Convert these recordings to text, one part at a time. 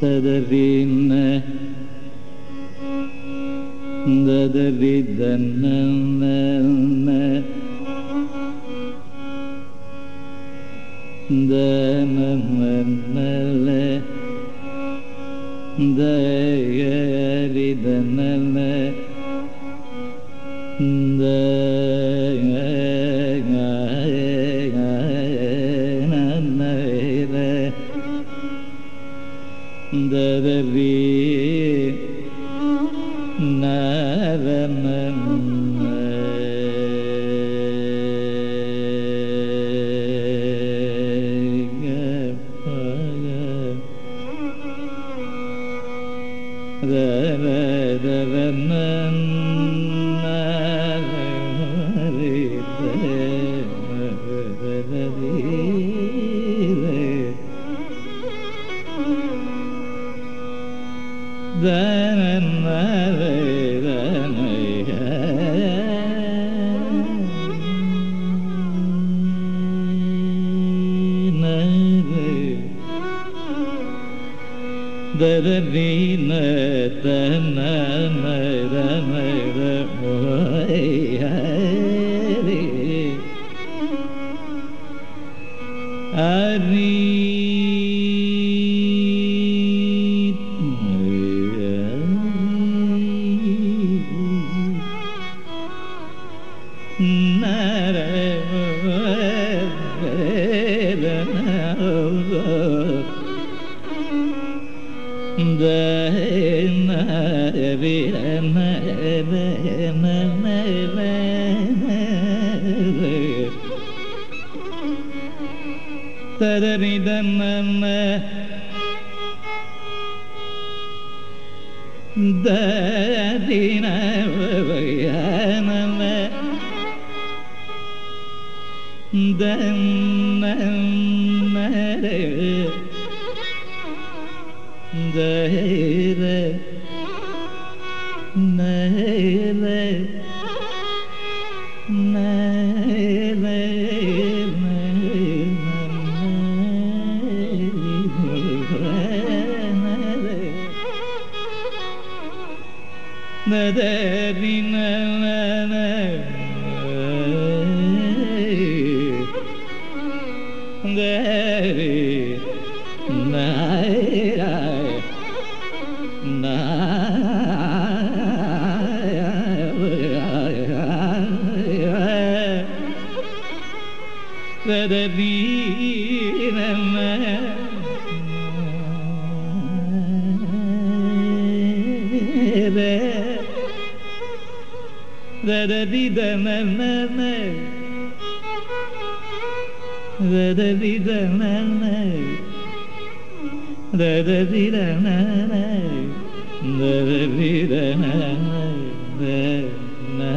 da rinne da da ridda na na na da na na na le da ya ridda na na da என்ன da da di da na na na da da di da na na da da di da na na da da di da na na da na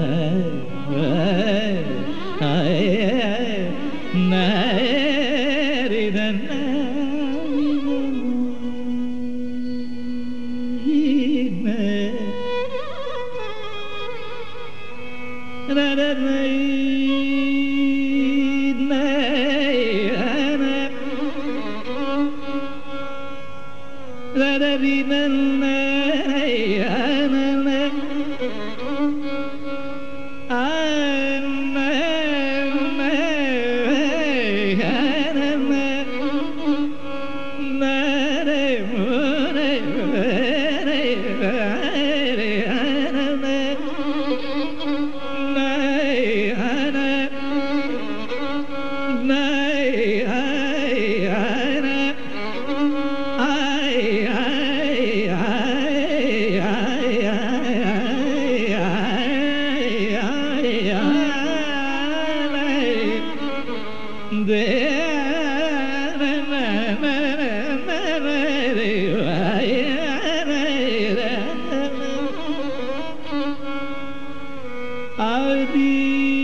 Hari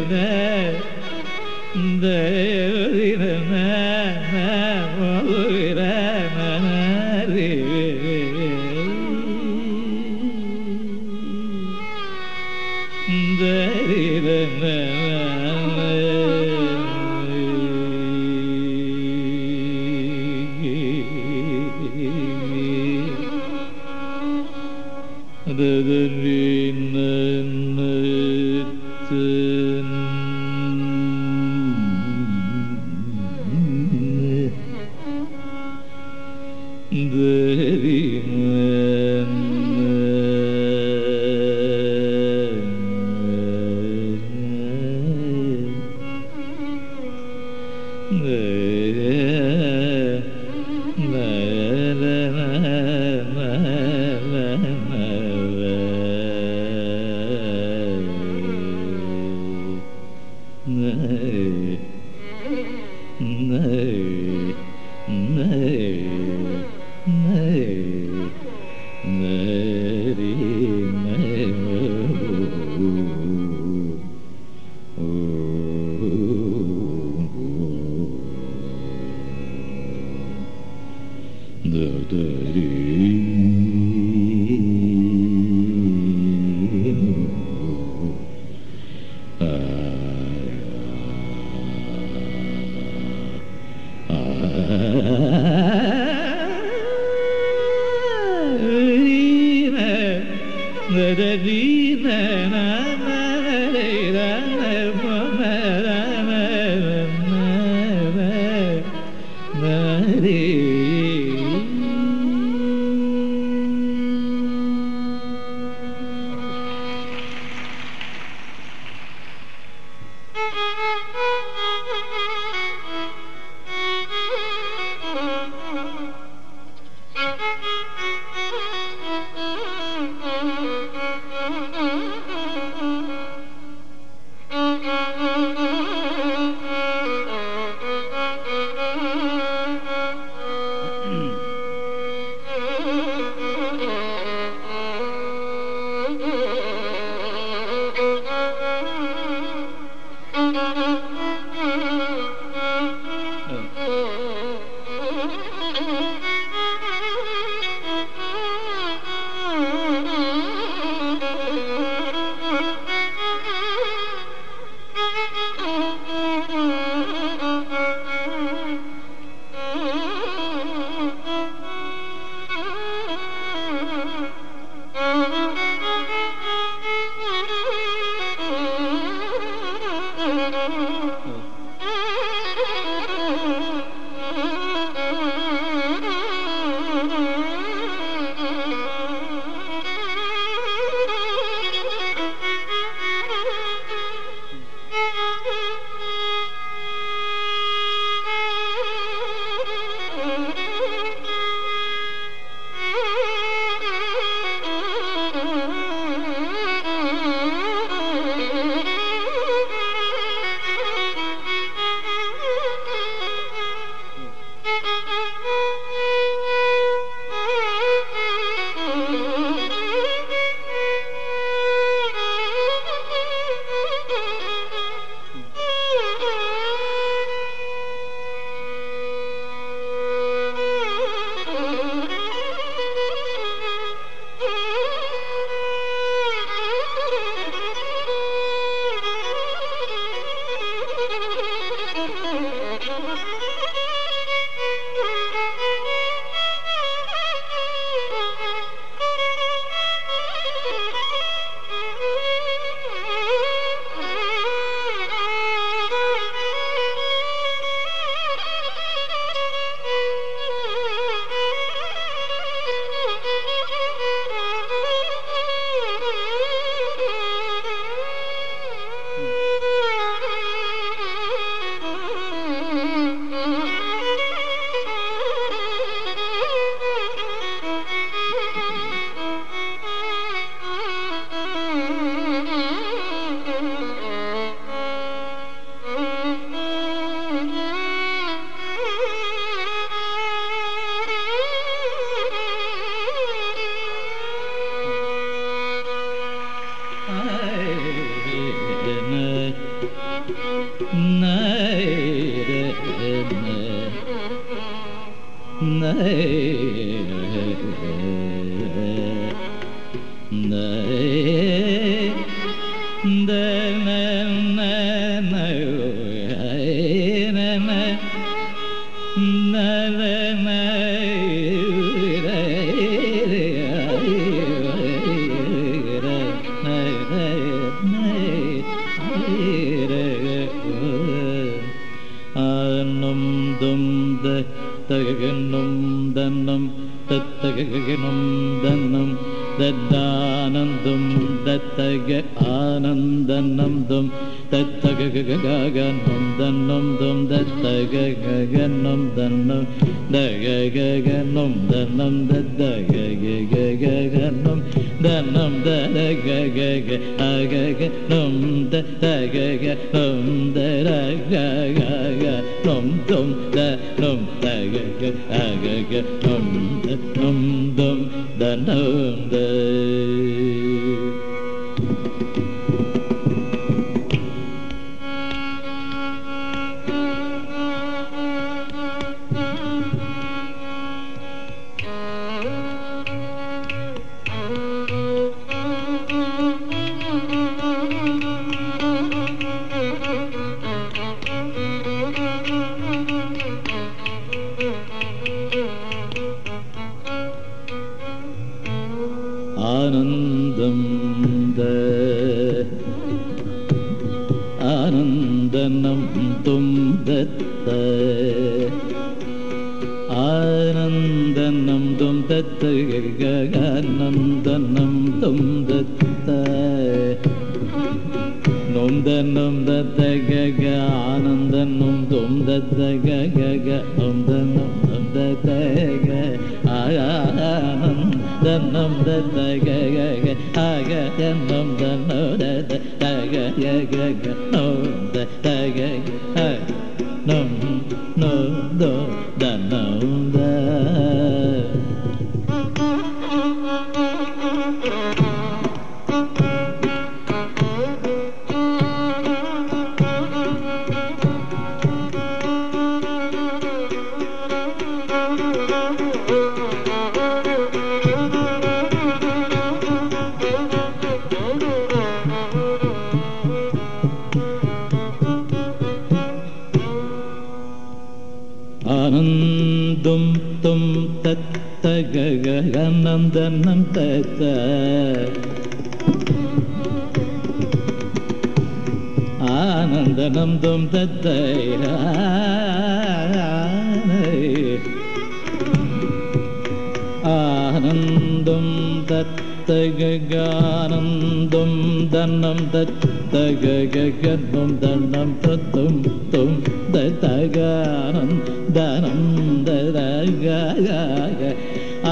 देव ذا دينا ما ليلا ആനന്ദം ത്വം തത്തഗനന്ദനം തത്ത ആനന്ദനം ത്വം തത്ത ആനന്ദം തത്തഗാനന്ദം ദണ്ണം തത്തഗനം ദണ്ണം തത്തും തും ദനന്ദനന്ദനന്ദ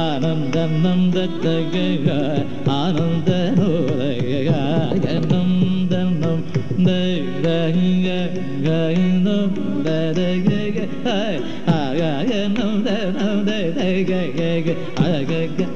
ആനന്ദ നന്ദ ആനന്ദ നന്ദനം അഗ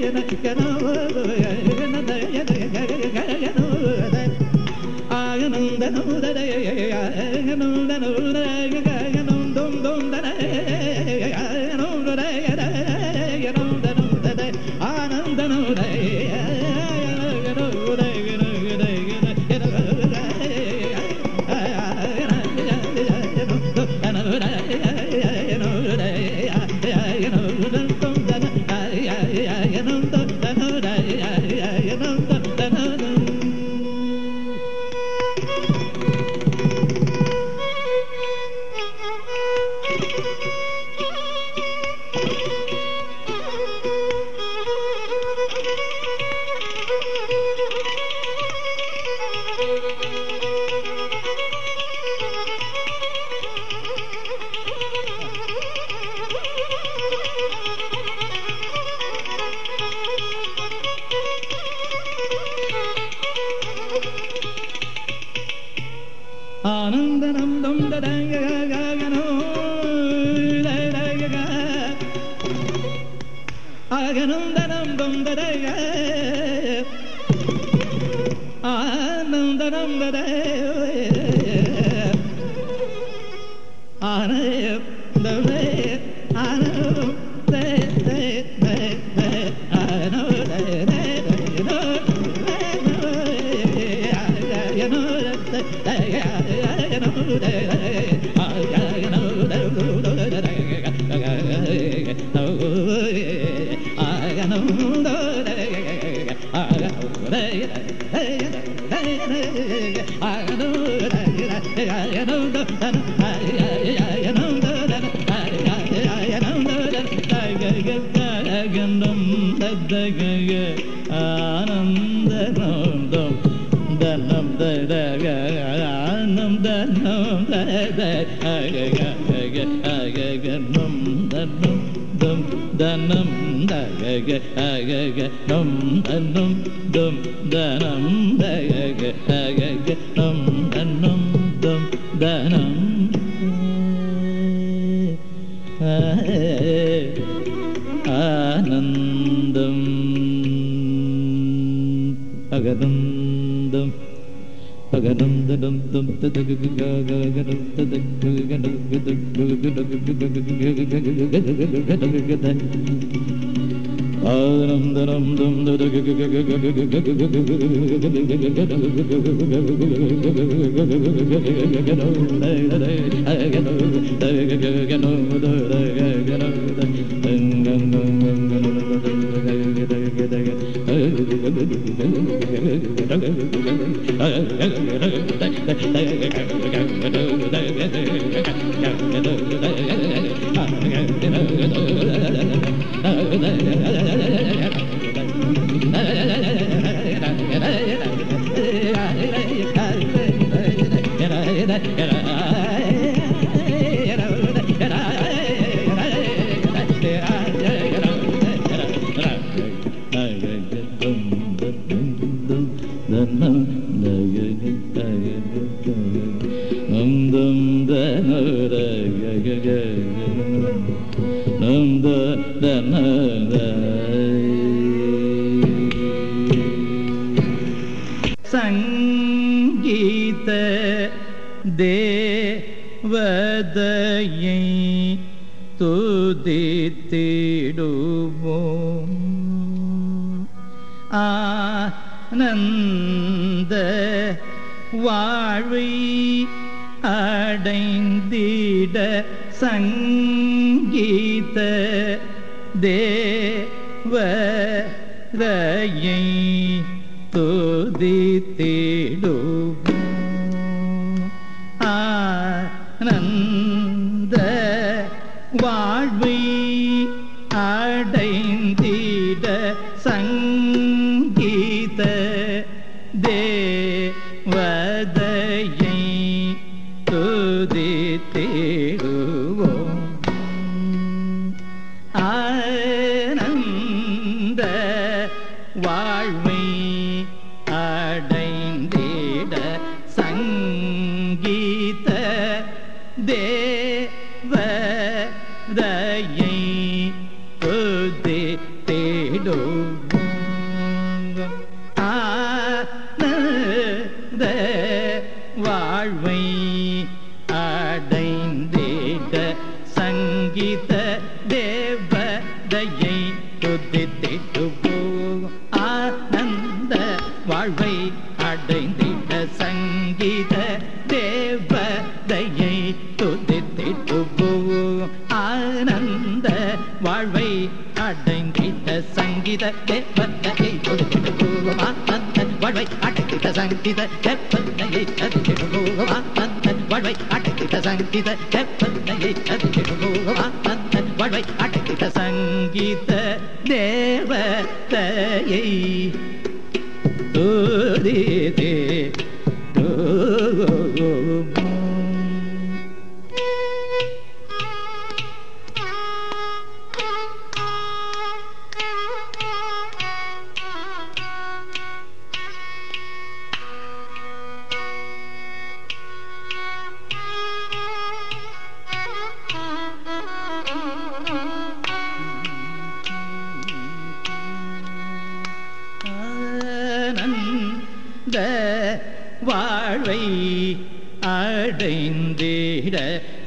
में। ഗ ഗ നം ധനം ദം ദനം ദ ഗ.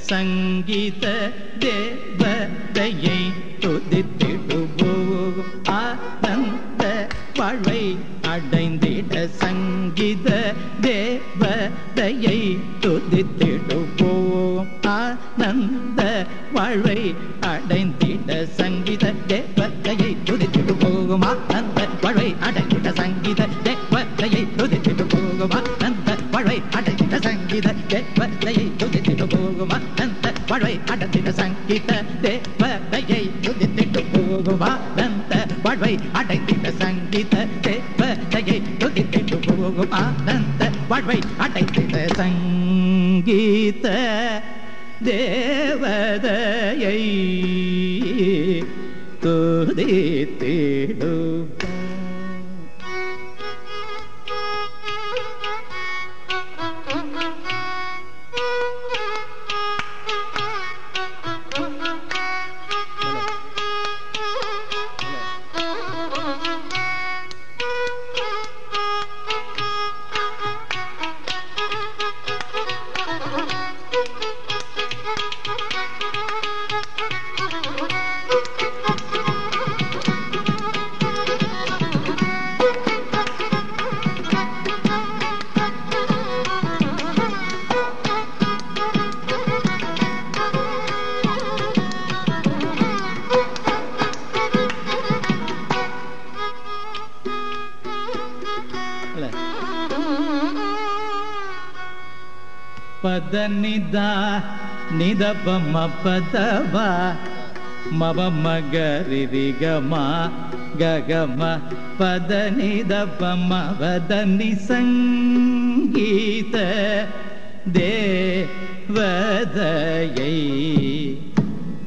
सङ्ग நிதப மபதப மப மகரிரிகமா ಗಗಮ ಪದನಿದ ಪಮವದನಿ ಸಂಗೀತ ದೇವದಯೈ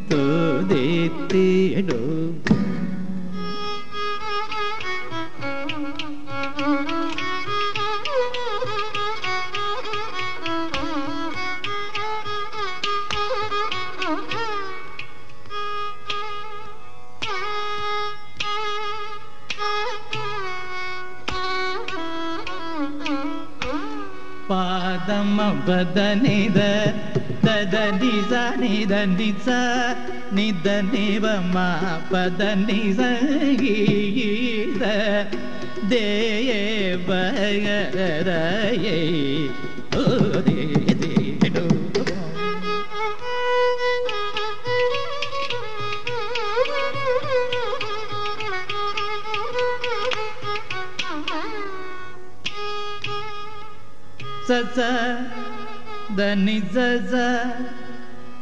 ತುದಿತ್ತಿ నివమ పద నిజగీత దేయే బగరయే ఓ దే సస ద నిజ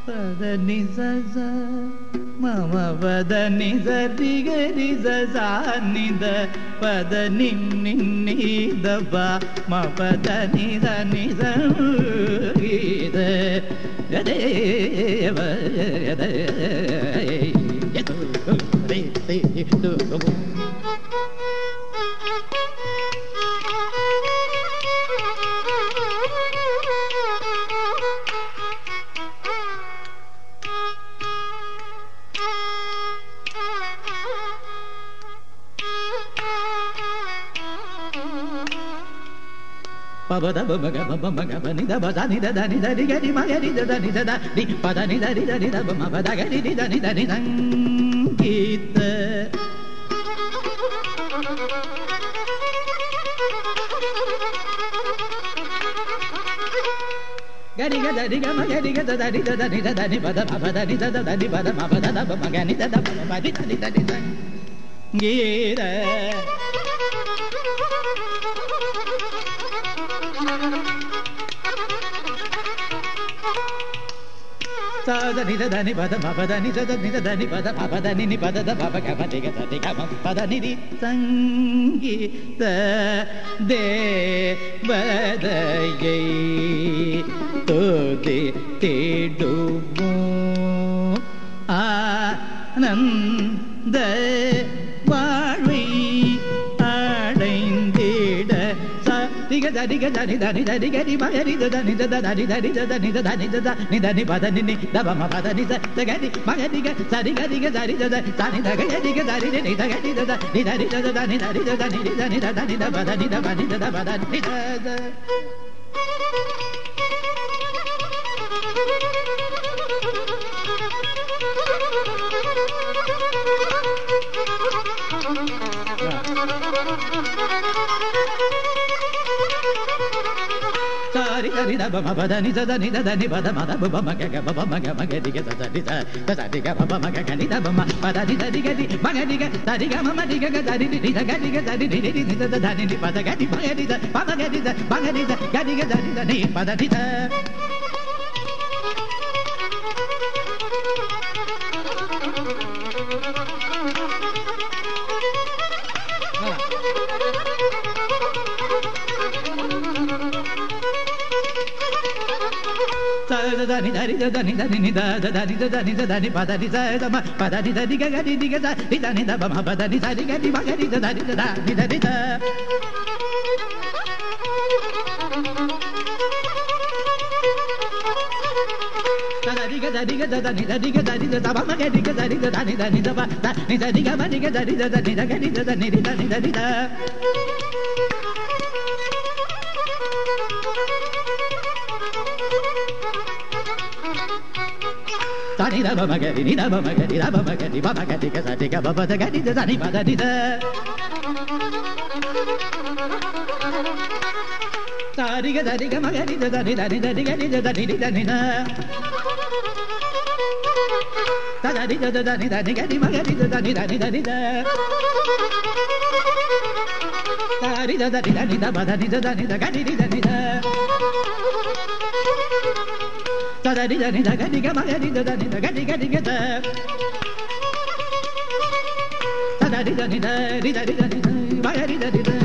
పద నిజ ಪದ ನಿದ ದಿಗರಿದ ಸಾನಿದ ಪದ ನಿಂ ನಿನ್ನಿದ ಬ ಮ ಪದ ನಿದ ನಿದ ಗೀದ ಗದೇವ ಗದೇ ద రి గరి మగ రి ద దని ద ద ని పదని ద రి ద ని ద బమ పద గ రి రి ద ని ద ని సంగీత గరి గ ద రి గ మ గ రి గ ద ద రి ద ద ని ద ద ని పద మ పద ని ద ద ద ని పద మ పద ద బమ గ ని ద ద బమ పది ద ని ద ని సంగీత తదని పద పదని తదని తదని పద పదని పద పద గమని గమని గమ పదని సంగీత దేవదయై తోది తేడుము ఆనందయ దని గ దని దని దని గ ని మరి ద దని ద దని దని ద దని ద దని ద ని దని పద ని ని ద మ పద ని ద ద గ ని మ గ ని గ సరి గ ని గ సరి ద ద సని ద గ ని గ సరి ని ద గ ని ద ద ని దని ద ద ద ని దని ద ద ని ద ని ద ద ని ద పద ని ద పద ని ద పద ని ద ద ని ద గ ని గ ద ని ద ని పద ని ద దని దని దని దని ని ద ద దని ద దని ద దని పద ని స ద మ పద ని ద ని గ గ ని ని గ ద ని ద ని ద బ మ పద ని స ని గ ని మ గ ని ద ద ని ద ద ని ద ని ద ద ద ని గ ద ని గ ద ద ని ద ని గ ద ని ద ద బ మ గ ని గ ద ని ద ద ని ద ని ద బ ద ని ద ని గ మ ని గ ద ని ద ద ని ద గ ని ద ద ని ని ద ని ద ని ద Tani da ba ma ga దని దని దని దని ని దా దా ని దా ని దా ని పద ని సా ద మ పద ని ద ని గ గ ని ని గ ద ని ద ని ద బ మ పద ని సా ని గ ని మ గ ని ద ద ని ద దా ని ద ని ద Thank you. Ni da ba ma ga ni da da ni da ma ga ni da ba ma ga ni da ba ma ga ga ba ma ga ni ga da ti ga ba ba da ga ma ni da ba ni ba da ni da ba da ni ga da ti ga ma ga ma ni da da ni da ni da da ga ni da da ni ni da ni da da da da ni da da da ni da ni ga ni ma ga ni da da ni da ni da ni da ni da da ni da da ni da ni da ba da ni da da ni da ga ti sa ni da ni da గరి దని దగని గమగని దని దగని గని గద తదని దని దరి దని దని మగరి దని దని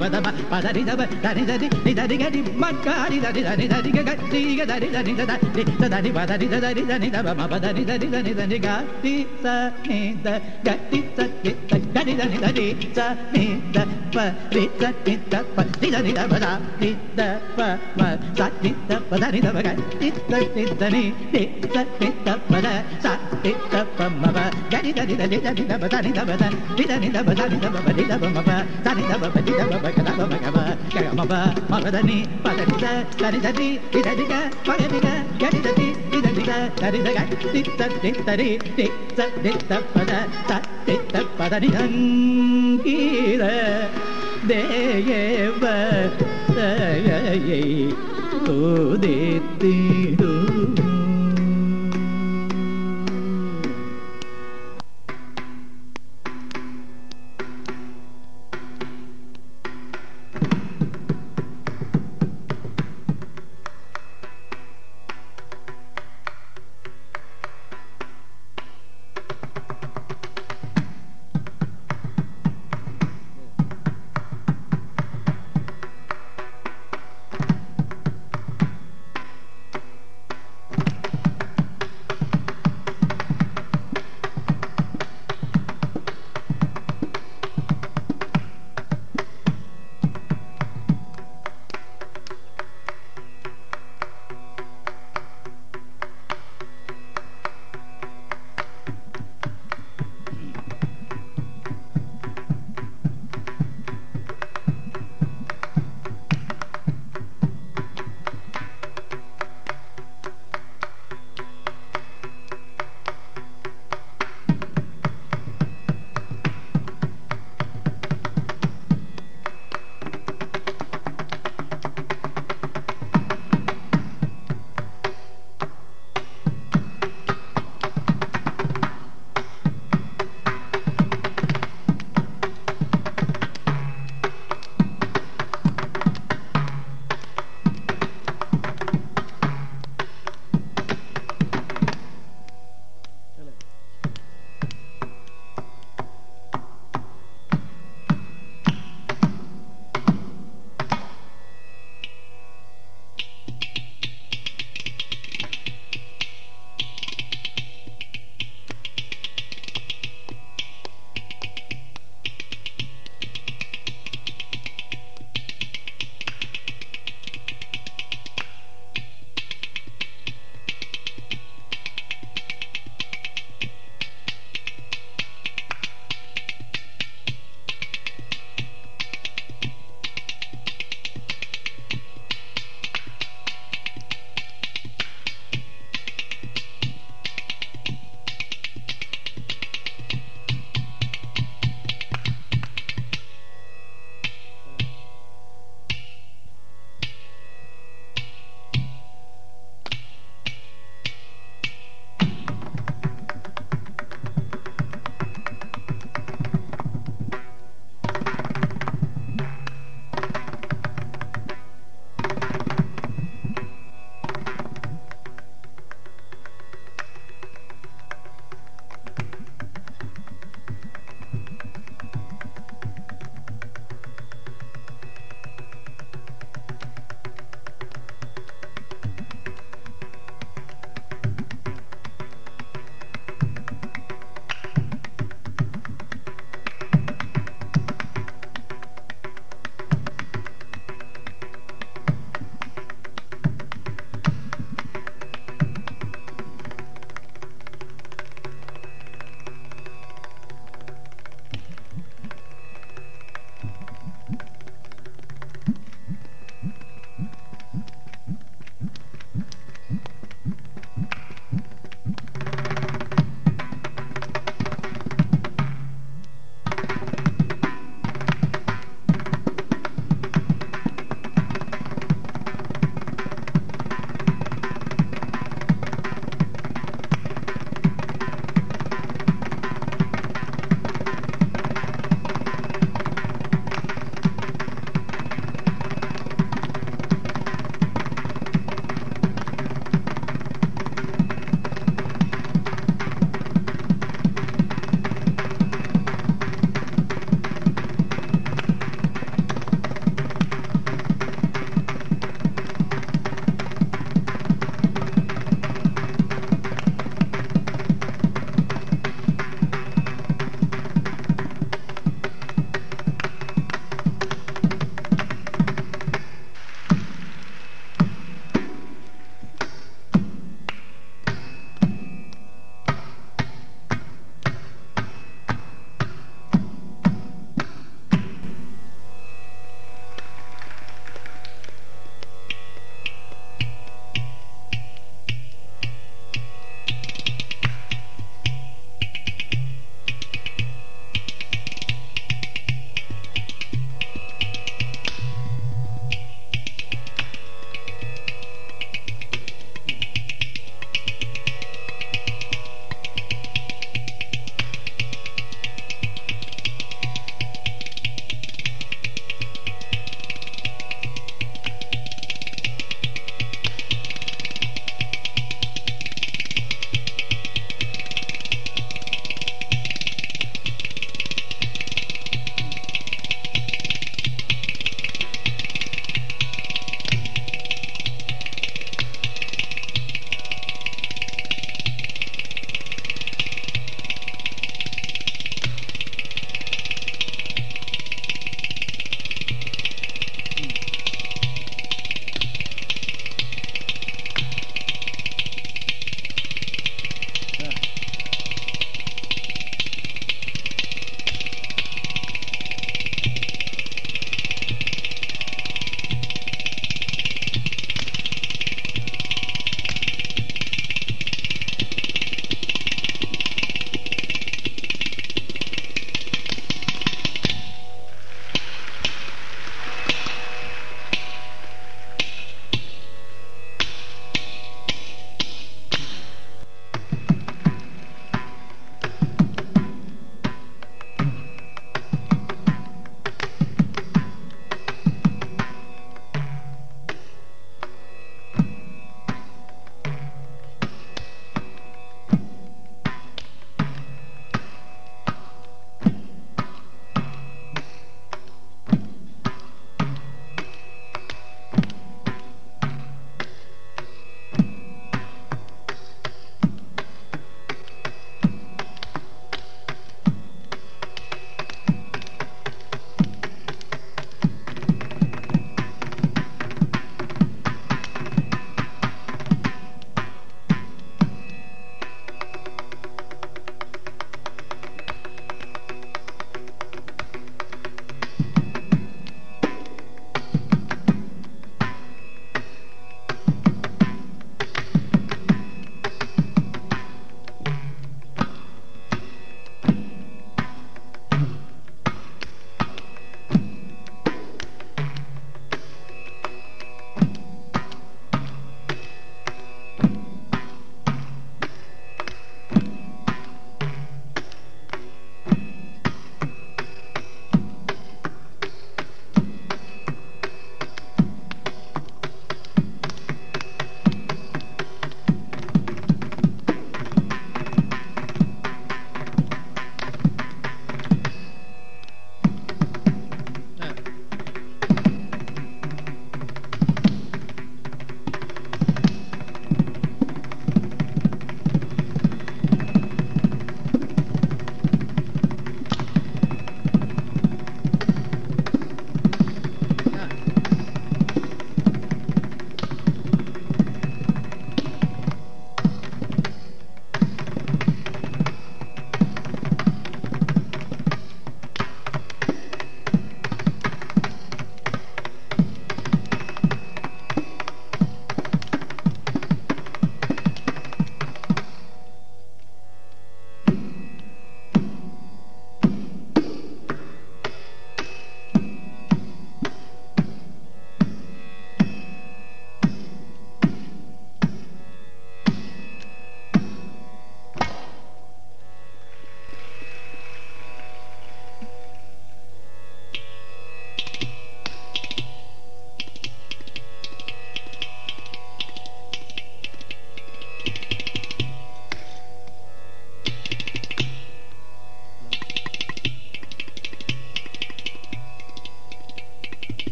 పద పదరి దబ దరి దరి నిదరి గడి మట్కారి దరి దరి దరి గట్టి దరి దరి దరి దరి పదరి దరి దరి దబ పదరి దరి దరి దరి గట్టి స ని ద గట్టి స ని ద దరి దరి దరి స ని ద ప రి స ని ద ప రి దరి దబ ద ని ద ప మ స ని ద ప దరి దబ గట్టి స ని ద ని ని స ని ద ప ద స ని ద ప మ బ గరి దరి దరి దరి దబ దరి దబ ద ని ద ని దబ దరి దబ రి దబ మ బ ద ని దబ రి దబ ba ga ni ga ga ni da ni తిత్త తిత్తరి తిత్త తిత్త పద తిత్త పదని అంకీర దేయవ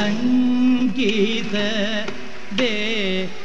सङ्गीत देवतयै